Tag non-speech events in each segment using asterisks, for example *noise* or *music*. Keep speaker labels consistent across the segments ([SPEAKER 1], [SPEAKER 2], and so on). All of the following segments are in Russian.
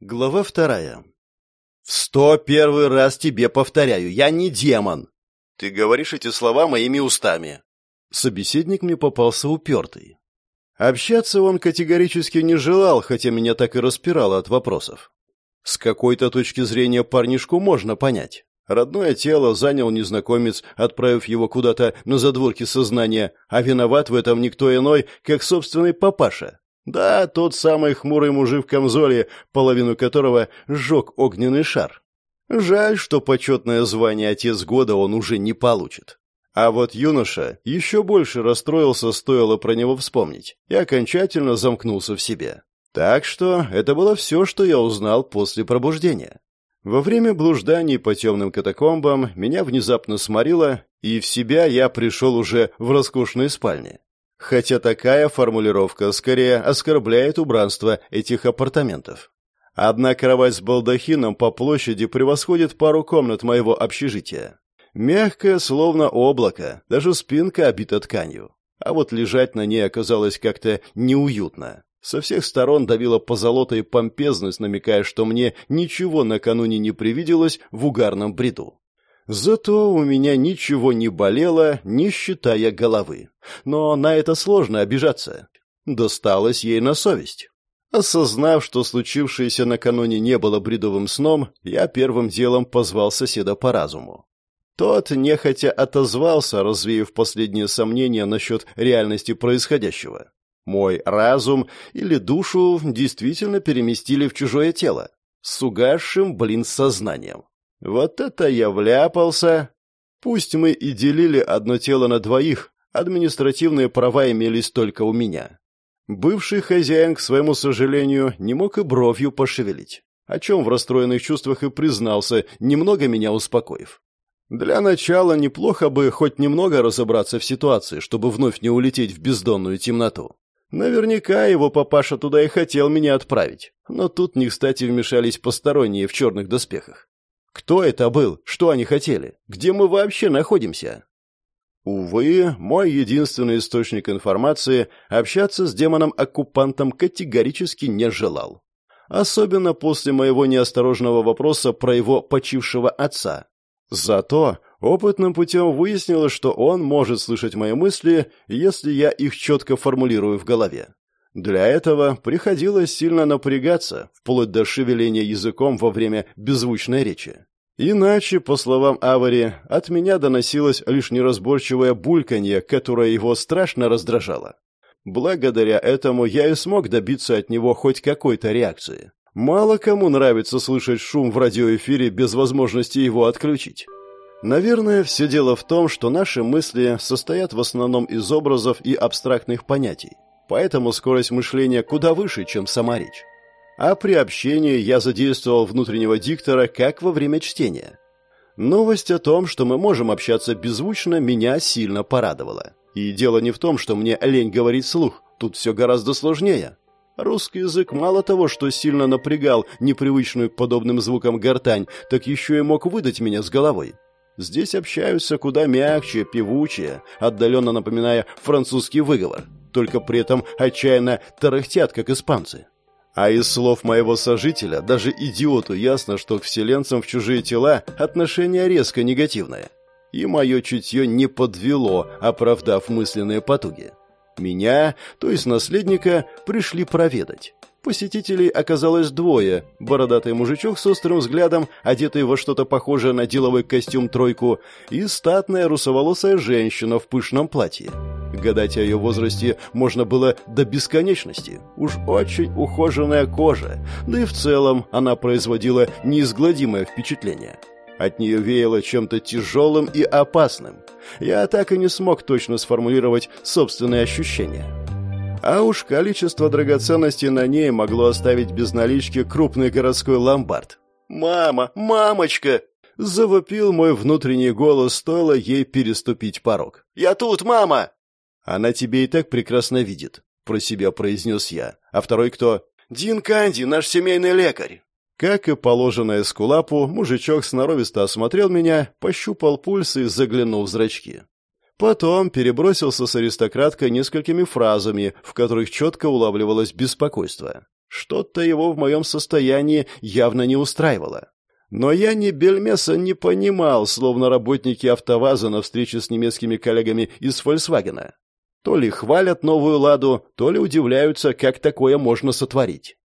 [SPEAKER 1] Глава вторая. «В сто первый раз тебе повторяю, я не демон!» «Ты говоришь эти слова моими устами!» Собеседник мне попался упертый. Общаться он категорически не желал, хотя меня так и распирало от вопросов. С какой-то точки зрения парнишку можно понять. Родное тело занял незнакомец, отправив его куда-то на задворки сознания, а виноват в этом никто иной, как собственный папаша, да, тот самый хмурый мужик в камзоле, половину которого сжег огненный шар. Жаль, что почетное звание «Отец года» он уже не получит. А вот юноша еще больше расстроился, стоило про него вспомнить, и окончательно замкнулся в себе. Так что это было все, что я узнал после пробуждения. Во время блужданий по темным катакомбам меня внезапно сморило, и в себя я пришел уже в роскошной спальне. Хотя такая формулировка скорее оскорбляет убранство этих апартаментов. Одна кровать с балдахином по площади превосходит пару комнат моего общежития. Мягкая, словно облако, даже спинка обита тканью. А вот лежать на ней оказалось как-то неуютно. Со всех сторон давила позолота и помпезность, намекая, что мне ничего накануне не привиделось в угарном бреду. Зато у меня ничего не болело, не считая головы. Но на это сложно обижаться. Досталось ей на совесть. Осознав, что случившееся накануне не было бредовым сном, я первым делом позвал соседа по разуму. Тот нехотя отозвался, развеяв последние сомнения насчет реальности происходящего. Мой разум или душу действительно переместили в чужое тело, с угасшим, блин, сознанием. Вот это я вляпался. Пусть мы и делили одно тело на двоих, административные права имелись только у меня. Бывший хозяин, к своему сожалению, не мог и бровью пошевелить, о чем в расстроенных чувствах и признался, немного меня успокоив. Для начала неплохо бы хоть немного разобраться в ситуации, чтобы вновь не улететь в бездонную темноту. Наверняка его папаша туда и хотел меня отправить, но тут не кстати вмешались посторонние в черных доспехах. Кто это был? Что они хотели? Где мы вообще находимся? Увы, мой единственный источник информации общаться с демоном-оккупантом категорически не желал. Особенно после моего неосторожного вопроса про его почившего отца. Зато опытным путем выяснилось, что он может слышать мои мысли, если я их четко формулирую в голове. Для этого приходилось сильно напрягаться, вплоть до шевеления языком во время беззвучной речи. Иначе, по словам Авари, от меня доносилось лишь неразборчивое бульканье, которое его страшно раздражало. Благодаря этому я и смог добиться от него хоть какой-то реакции. Мало кому нравится слышать шум в радиоэфире без возможности его отключить. Наверное, все дело в том, что наши мысли состоят в основном из образов и абстрактных понятий. Поэтому скорость мышления куда выше, чем сама речь а при общении я задействовал внутреннего диктора, как во время чтения. Новость о том, что мы можем общаться беззвучно, меня сильно порадовала. И дело не в том, что мне лень говорить слух, тут все гораздо сложнее. Русский язык мало того, что сильно напрягал непривычную к подобным звукам гортань, так еще и мог выдать меня с головой. Здесь общаются куда мягче, певучее, отдаленно напоминая французский выговор, только при этом отчаянно тарахтят, как испанцы. А из слов моего сожителя даже идиоту ясно, что к вселенцам в чужие тела отношение резко негативное. И мое чутье не подвело, оправдав мысленные потуги. Меня, то есть наследника, пришли проведать. Посетителей оказалось двое. Бородатый мужичок с острым взглядом, одетый во что-то похожее на деловой костюм-тройку, и статная русоволосая женщина в пышном платье. Гадать о ее возрасте можно было до бесконечности. Уж очень ухоженная кожа, да и в целом она производила неизгладимое впечатление. От нее веяло чем-то тяжелым и опасным. Я так и не смог точно сформулировать собственные ощущения. А уж количество драгоценностей на ней могло оставить без налички крупный городской ломбард. «Мама! Мамочка!» Завопил мой внутренний голос, стоило ей переступить порог. «Я тут, мама!» «Она тебе и так прекрасно видит», — про себя произнес я. «А второй кто?» «Дин Канди, наш семейный лекарь». Как и положено эскулапу, мужичок сноровисто осмотрел меня, пощупал пульс и заглянул в зрачки. Потом перебросился с аристократкой несколькими фразами, в которых четко улавливалось беспокойство. Что-то его в моем состоянии явно не устраивало. Но я ни бельмеса не понимал, словно работники АвтоВАЗа на встрече с немецкими коллегами из «Фольксвагена». То ли хвалят новую «Ладу», то ли удивляются, как такое можно сотворить.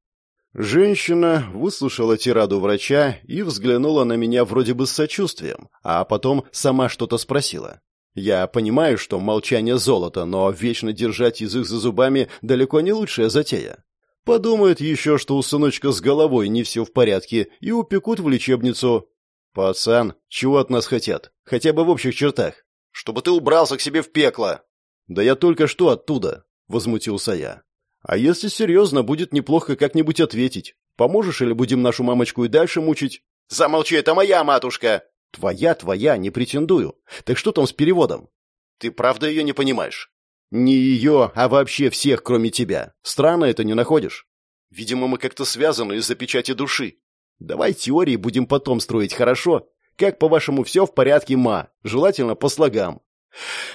[SPEAKER 1] Женщина выслушала тираду врача и взглянула на меня вроде бы с сочувствием, а потом сама что-то спросила. Я понимаю, что молчание золото, но вечно держать язык за зубами далеко не лучшая затея. Подумают еще, что у сыночка с головой не все в порядке, и упекут в лечебницу. Пацан, чего от нас хотят? Хотя бы в общих чертах. Чтобы ты убрался к себе в пекло. Да я только что оттуда, возмутился я. А если серьезно, будет неплохо как-нибудь ответить. Поможешь или будем нашу мамочку и дальше мучить? Замолчи, это моя матушка. Твоя, твоя, не претендую. Так что там с переводом? Ты правда ее не понимаешь? Не ее, а вообще всех, кроме тебя. Странно это не находишь? Видимо, мы как-то связаны из-за печати души. Давай теории будем потом строить, хорошо? Как, по-вашему, все в порядке, ма? Желательно по слогам.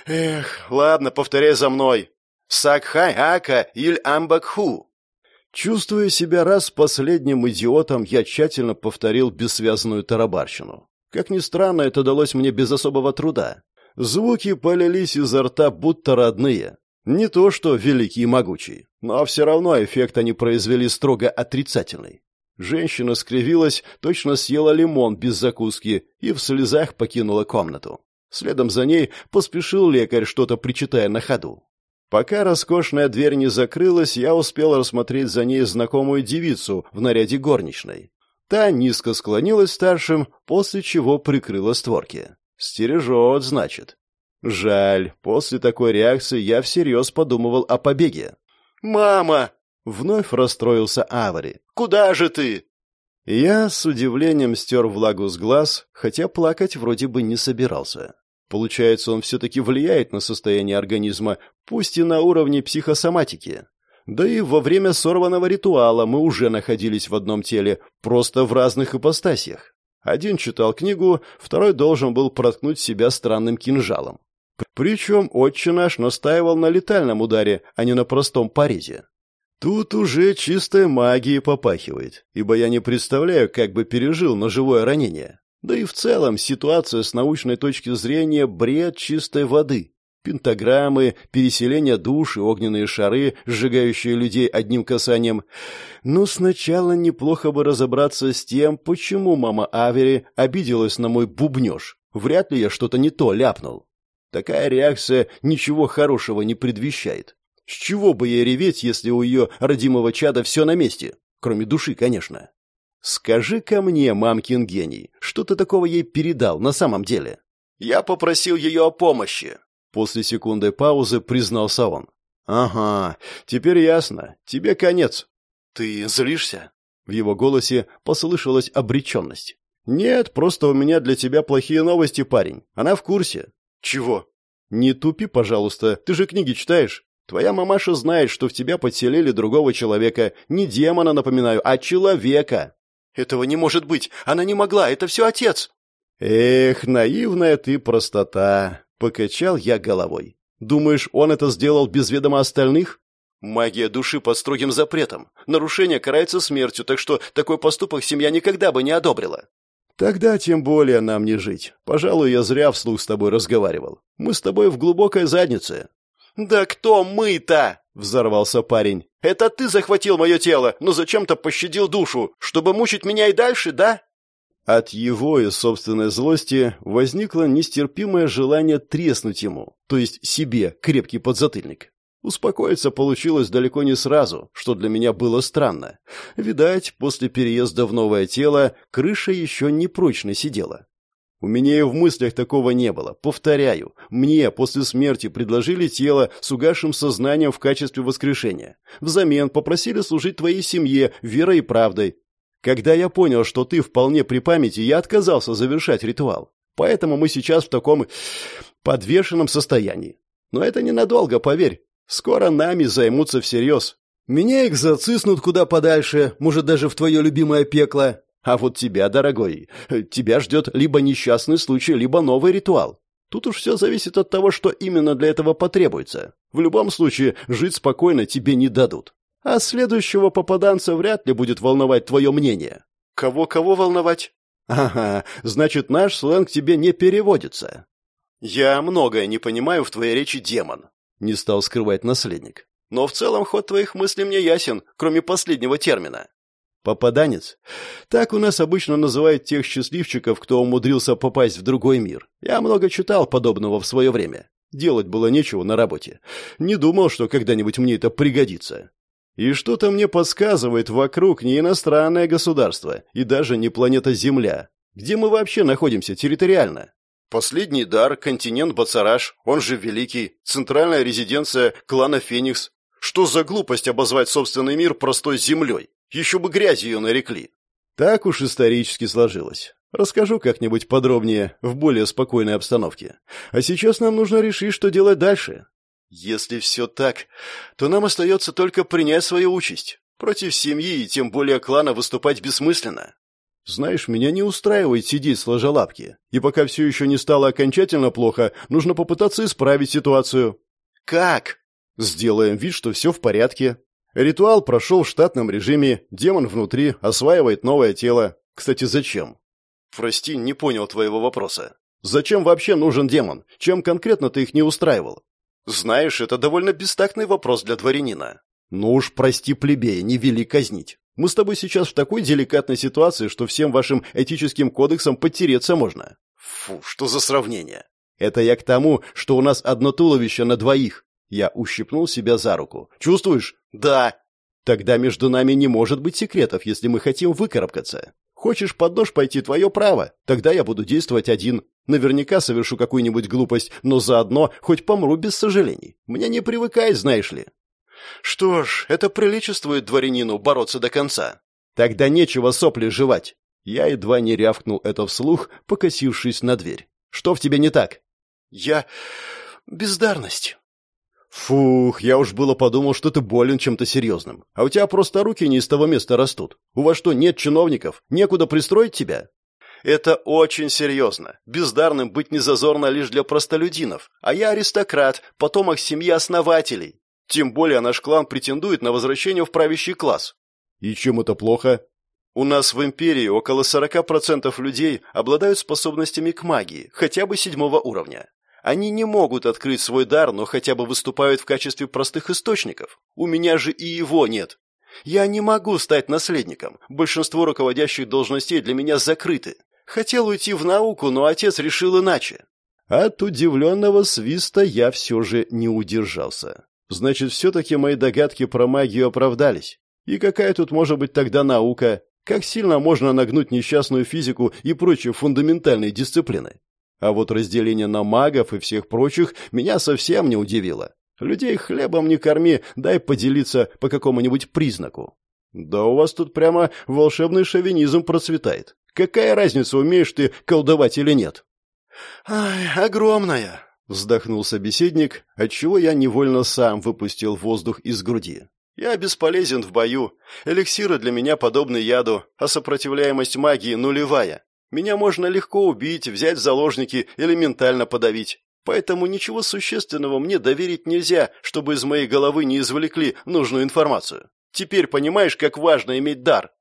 [SPEAKER 1] Эх, ладно, повторяй за мной. Сакхай ака иль амбакху. Чувствуя себя раз последним идиотом, я тщательно повторил бессвязную тарабарщину. Как ни странно, это далось мне без особого труда. Звуки полились изо рта, будто родные. Не то что великий и могучий, но все равно эффект они произвели строго отрицательный. Женщина скривилась, точно съела лимон без закуски и в слезах покинула комнату. Следом за ней поспешил лекарь, что-то причитая на ходу. Пока роскошная дверь не закрылась, я успел рассмотреть за ней знакомую девицу в наряде горничной. Та низко склонилась старшим, после чего прикрыла створки. Стережет, значит. Жаль, после такой реакции я всерьез подумывал о побеге. «Мама!» — вновь расстроился Авари. «Куда же ты?» Я с удивлением стер влагу с глаз, хотя плакать вроде бы не собирался. Получается, он все-таки влияет на состояние организма, пусть и на уровне психосоматики. Да и во время сорванного ритуала мы уже находились в одном теле, просто в разных ипостасях. Один читал книгу, второй должен был проткнуть себя странным кинжалом. Причем отче наш настаивал на летальном ударе, а не на простом порезе. Тут уже чистая магия попахивает, ибо я не представляю, как бы пережил ножевое ранение. Да и в целом ситуация с научной точки зрения бред чистой воды. Пентаграммы, переселение душ и огненные шары, сжигающие людей одним касанием. Но сначала неплохо бы разобраться с тем, почему мама Авери обиделась на мой бубнеж. Вряд ли я что-то не то ляпнул. Такая реакция ничего хорошего не предвещает. С чего бы ей реветь, если у ее родимого чада все на месте? Кроме души, конечно. скажи ко мне, мамкин гений, что ты такого ей передал на самом деле? Я попросил ее о помощи. После секунды паузы признался он. «Ага, теперь ясно. Тебе конец». «Ты злишься?» В его голосе послышалась обреченность. «Нет, просто у меня для тебя плохие новости, парень. Она в курсе». «Чего?» «Не тупи, пожалуйста. Ты же книги читаешь. Твоя мамаша знает, что в тебя подселили другого человека. Не демона, напоминаю, а человека». «Этого не может быть. Она не могла. Это все отец». «Эх, наивная ты простота. Покачал я головой. Думаешь, он это сделал без ведома остальных? Магия души под строгим запретом. Нарушение карается смертью, так что такой поступок семья никогда бы не одобрила. Тогда тем более нам не жить. Пожалуй, я зря вслух с тобой разговаривал. Мы с тобой в глубокой заднице. Да кто мы-то? Взорвался парень. Это ты захватил мое тело, но зачем-то пощадил душу, чтобы мучить меня и дальше, да? От его и собственной злости возникло нестерпимое желание треснуть ему, то есть себе, крепкий подзатыльник. Успокоиться получилось далеко не сразу, что для меня было странно. Видать, после переезда в новое тело крыша еще не прочно сидела. У меня и в мыслях такого не было. Повторяю, мне после смерти предложили тело с угасшим сознанием в качестве воскрешения. Взамен попросили служить твоей семье верой и правдой. Когда я понял, что ты вполне при памяти, я отказался завершать ритуал. Поэтому мы сейчас в таком подвешенном состоянии. Но это ненадолго, поверь. Скоро нами займутся всерьез. Меня их зациснут куда подальше, может, даже в твое любимое пекло. А вот тебя, дорогой, тебя ждет либо несчастный случай, либо новый ритуал. Тут уж все зависит от того, что именно для этого потребуется. В любом случае, жить спокойно тебе не дадут. А следующего попаданца вряд ли будет волновать твое мнение.
[SPEAKER 2] Кого-кого волновать?
[SPEAKER 1] Ага, значит, наш сленг тебе не переводится.
[SPEAKER 2] Я многое не понимаю в твоей речи, демон. Не стал скрывать наследник. Но в целом ход твоих мыслей мне ясен, кроме последнего термина.
[SPEAKER 1] Попаданец? Так у нас обычно называют тех счастливчиков, кто умудрился попасть в другой мир. Я много читал подобного в свое время. Делать было нечего на работе. Не думал, что когда-нибудь мне это пригодится. И что-то мне подсказывает, вокруг не иностранное государство, и даже не планета Земля. Где мы вообще находимся территориально?
[SPEAKER 2] Последний дар, континент Бацараш, он же Великий, центральная резиденция клана Феникс. Что за глупость обозвать собственный мир простой землей? Еще бы грязью ее нарекли.
[SPEAKER 1] Так уж исторически сложилось. Расскажу как-нибудь подробнее, в более спокойной обстановке. А сейчас нам нужно решить, что делать дальше.
[SPEAKER 2] Если все так, то нам остается только принять свою участь. Против семьи и тем более клана выступать бессмысленно.
[SPEAKER 1] Знаешь, меня не устраивает сидеть сложа лапки. И пока все еще не стало окончательно плохо, нужно попытаться исправить ситуацию.
[SPEAKER 2] Как?
[SPEAKER 1] Сделаем вид, что все в порядке. Ритуал прошел в штатном режиме, демон внутри осваивает новое тело. Кстати, зачем?
[SPEAKER 2] Прости, не понял твоего вопроса.
[SPEAKER 1] Зачем вообще нужен демон? Чем конкретно ты их не устраивал?
[SPEAKER 2] Знаешь, это довольно бестактный вопрос для дворянина.
[SPEAKER 1] Ну уж прости, плебея, не вели казнить. Мы с тобой сейчас в такой деликатной ситуации, что всем вашим этическим кодексам подтереться можно.
[SPEAKER 2] Фу, что за сравнение?
[SPEAKER 1] Это я к тому, что у нас одно туловище на двоих. Я ущипнул себя за руку. Чувствуешь?
[SPEAKER 2] Да.
[SPEAKER 1] Тогда между нами не может быть секретов, если мы хотим выкарабкаться. Хочешь под нож пойти, твое право. Тогда я буду действовать один. Наверняка совершу какую-нибудь глупость, но заодно хоть помру без сожалений. Мне не привыкать, знаешь ли.
[SPEAKER 2] Что ж, это приличествует дворянину бороться до конца.
[SPEAKER 1] Тогда нечего сопли жевать. Я едва не рявкнул это вслух, покосившись на дверь. Что в тебе не так?
[SPEAKER 2] Я... бездарность.
[SPEAKER 1] Фух, я уж было подумал, что ты болен чем-то серьезным. А у тебя просто руки не из того места растут. У вас что, нет чиновников? Некуда пристроить тебя?
[SPEAKER 2] Это очень серьезно. Бездарным быть не зазорно лишь для простолюдинов. А я аристократ, потомок семьи основателей. Тем более наш клан претендует на возвращение в правящий класс.
[SPEAKER 1] И чем это плохо?
[SPEAKER 2] У нас в империи около 40% людей обладают способностями к магии, хотя бы седьмого уровня. Они не могут открыть свой дар, но хотя бы выступают в качестве простых источников. У меня же и его нет. Я не могу стать наследником. Большинство руководящих должностей для меня закрыты. Хотел уйти в науку, но отец решил иначе.
[SPEAKER 1] От удивленного свиста я все же не удержался. Значит, все-таки мои догадки про магию оправдались. И какая тут может быть тогда наука? Как сильно можно нагнуть несчастную физику и прочие фундаментальные дисциплины? А вот разделение на магов и всех прочих меня совсем не удивило. Людей хлебом не корми, дай поделиться по какому-нибудь признаку. Да у вас тут прямо волшебный шовинизм процветает. Какая разница, умеешь ты колдовать или нет?
[SPEAKER 2] Ай, огромная,
[SPEAKER 1] вздохнул собеседник, отчего я невольно сам выпустил воздух из груди.
[SPEAKER 2] Я бесполезен в бою. Эликсиры для меня подобны яду, а сопротивляемость магии нулевая. Меня можно легко убить, взять в заложники или ментально подавить. Поэтому ничего существенного мне доверить нельзя, чтобы из моей головы не извлекли нужную информацию. Теперь понимаешь, как важно иметь дар?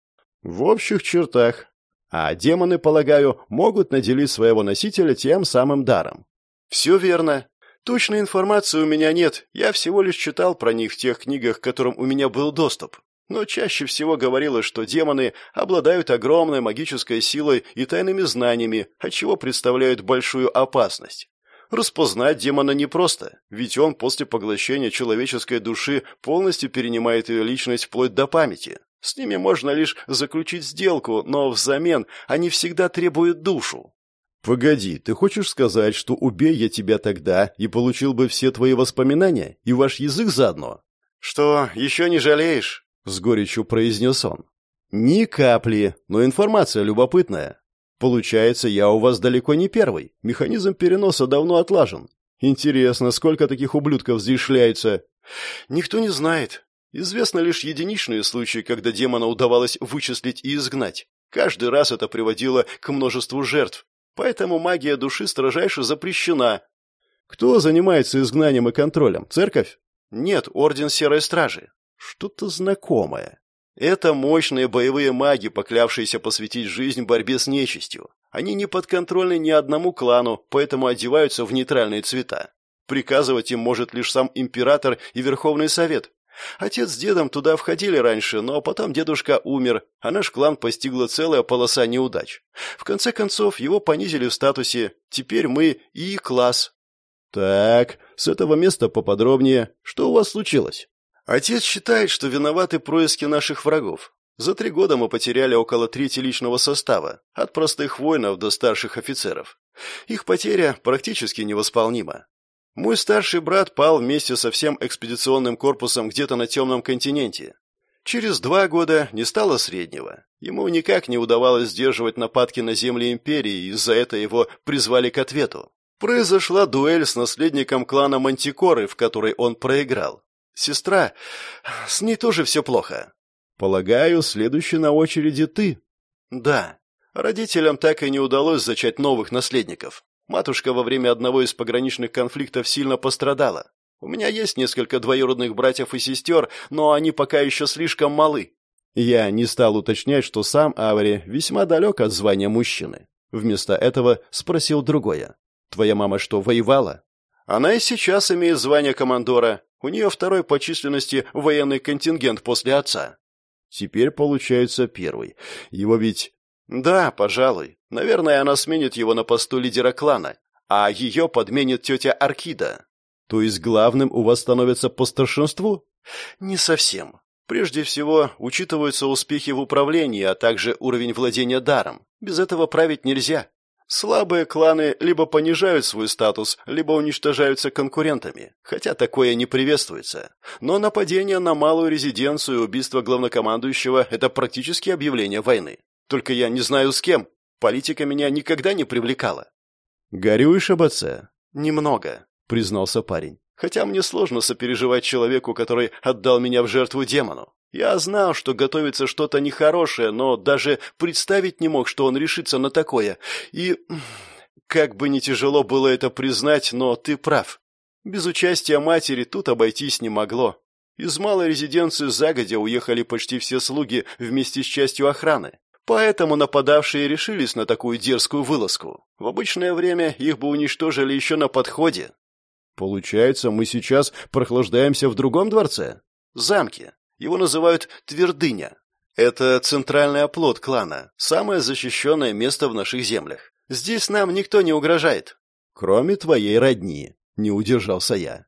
[SPEAKER 1] В общих чертах. А демоны, полагаю, могут наделить своего носителя тем самым даром.
[SPEAKER 2] Все верно. Точной информации у меня нет. Я всего лишь читал про них в тех книгах, к которым у меня был доступ но чаще всего говорилось, что демоны обладают огромной магической силой и тайными знаниями, отчего представляют большую опасность. Распознать демона непросто, ведь он после поглощения человеческой души полностью перенимает ее личность вплоть до памяти. С ними можно лишь заключить сделку, но взамен они всегда требуют душу.
[SPEAKER 1] «Погоди, ты хочешь сказать, что убей я тебя тогда и получил бы все твои воспоминания и ваш язык заодно?»
[SPEAKER 2] «Что, еще не жалеешь?»
[SPEAKER 1] С горечью произнес он. Ни капли, но информация любопытная. Получается, я у вас далеко не первый. Механизм переноса давно отлажен. Интересно, сколько таких ублюдков здесь шляется?
[SPEAKER 2] Никто не знает. Известно лишь единичные случаи, когда демона удавалось вычислить и изгнать. Каждый раз это приводило к множеству жертв. Поэтому магия души строжайше запрещена.
[SPEAKER 1] Кто занимается изгнанием и контролем? Церковь?
[SPEAKER 2] Нет, Орден Серой Стражи.
[SPEAKER 1] Что-то знакомое. Это мощные боевые маги, поклявшиеся посвятить жизнь борьбе с нечистью. Они не подконтрольны ни одному клану, поэтому одеваются в нейтральные цвета. Приказывать им может лишь сам император и Верховный Совет. Отец с дедом туда входили раньше, но потом дедушка умер, а наш клан постигла целая полоса неудач. В конце концов, его понизили в статусе. Теперь мы и класс. Так, с этого места поподробнее. Что у вас случилось? Отец считает, что виноваты происки наших врагов. За три года мы потеряли около трети личного состава, от простых воинов до старших офицеров. Их потеря практически невосполнима. Мой старший брат пал вместе со всем экспедиционным корпусом где-то на темном континенте. Через два года не стало среднего. Ему никак не удавалось сдерживать нападки на земли империи, и из-за этого его призвали к ответу. Произошла дуэль с наследником клана Мантикоры, в которой он проиграл. Сестра, с ней тоже все плохо. Полагаю, следующий на очереди ты. Да. Родителям так и не удалось зачать новых наследников. Матушка во время одного из пограничных конфликтов сильно пострадала. У меня есть несколько двоюродных братьев и сестер, но они пока еще слишком малы. Я не стал уточнять, что сам Авари весьма далек от звания мужчины. Вместо этого спросил другое. «Твоя мама что, воевала?» «Она и сейчас имеет звание командора. У нее второй по численности военный контингент после отца». «Теперь получается первый. Его ведь «Да, пожалуй. Наверное, она сменит его на посту лидера клана, а ее подменит тетя Аркида». «То есть главным у вас становится по старшинству?» «Не совсем. Прежде всего, учитываются успехи в управлении, а также уровень владения даром. Без этого править нельзя. Слабые кланы либо понижают свой статус, либо уничтожаются конкурентами, хотя такое не приветствуется. Но нападение на малую резиденцию и убийство главнокомандующего – это практически объявление войны. Только я не знаю с кем. Политика меня никогда не привлекала. Горюешь об отце? Немного, признался парень. Хотя мне сложно сопереживать человеку, который отдал меня в жертву демону. Я знал, что готовится что-то нехорошее, но даже представить не мог, что он решится на такое. И *clears throat* как бы ни тяжело было это признать, но ты прав. Без участия матери тут обойтись не могло. Из малой резиденции загодя уехали почти все слуги вместе с частью охраны. Поэтому нападавшие решились на такую дерзкую вылазку. В обычное время их бы уничтожили еще на подходе. Получается, мы сейчас прохлаждаемся в другом дворце? Замке. Его называют Твердыня. Это центральный оплот клана, самое защищенное место в наших землях. Здесь нам никто не угрожает. Кроме твоей родни, не удержался я.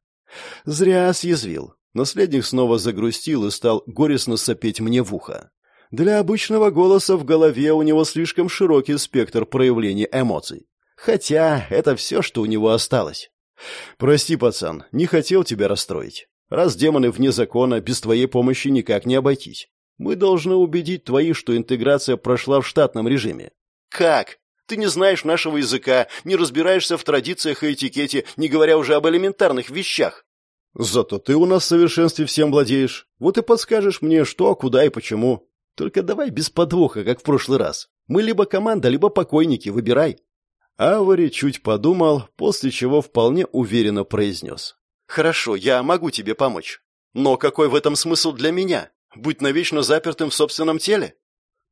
[SPEAKER 1] Зря съязвил. Наследник снова загрустил и стал горестно сопеть мне в ухо. Для обычного голоса в голове у него слишком широкий спектр проявлений эмоций. Хотя это все, что у него осталось. «Прости, пацан, не хотел тебя расстроить. Раз демоны вне закона, без твоей помощи никак не обойтись. Мы должны убедить твои, что интеграция прошла в штатном режиме». «Как? Ты не знаешь нашего языка, не разбираешься в традициях и этикете, не говоря уже об элементарных вещах». «Зато ты у нас в совершенстве всем владеешь. Вот и подскажешь мне, что, куда и почему. Только давай без подвоха, как в прошлый раз. Мы либо команда, либо покойники, выбирай». Авари чуть подумал, после чего вполне уверенно произнес. «Хорошо, я могу тебе помочь. Но какой в этом смысл для меня? Быть навечно запертым в собственном теле?»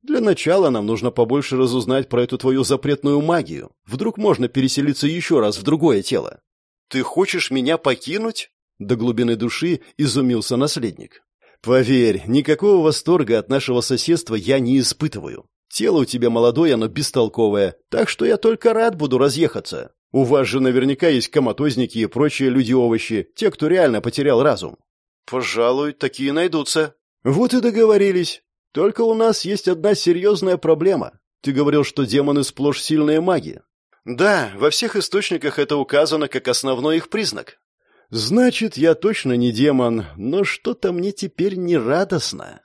[SPEAKER 1] «Для начала нам нужно побольше разузнать про эту твою запретную магию. Вдруг можно переселиться еще раз в другое тело». «Ты хочешь меня покинуть?» До глубины души изумился наследник. Поверь, никакого восторга от нашего соседства я не испытываю. Тело у тебя молодое, но бестолковое, так что я только рад буду разъехаться. У вас же наверняка есть коматозники и прочие люди-овощи, те, кто реально потерял разум. Пожалуй, такие найдутся. Вот и договорились. Только у нас есть одна серьезная проблема. Ты говорил, что демоны сплошь сильные маги. Да, во всех источниках это указано как основной их признак. Значит, я точно не демон, но что-то мне теперь не радостно.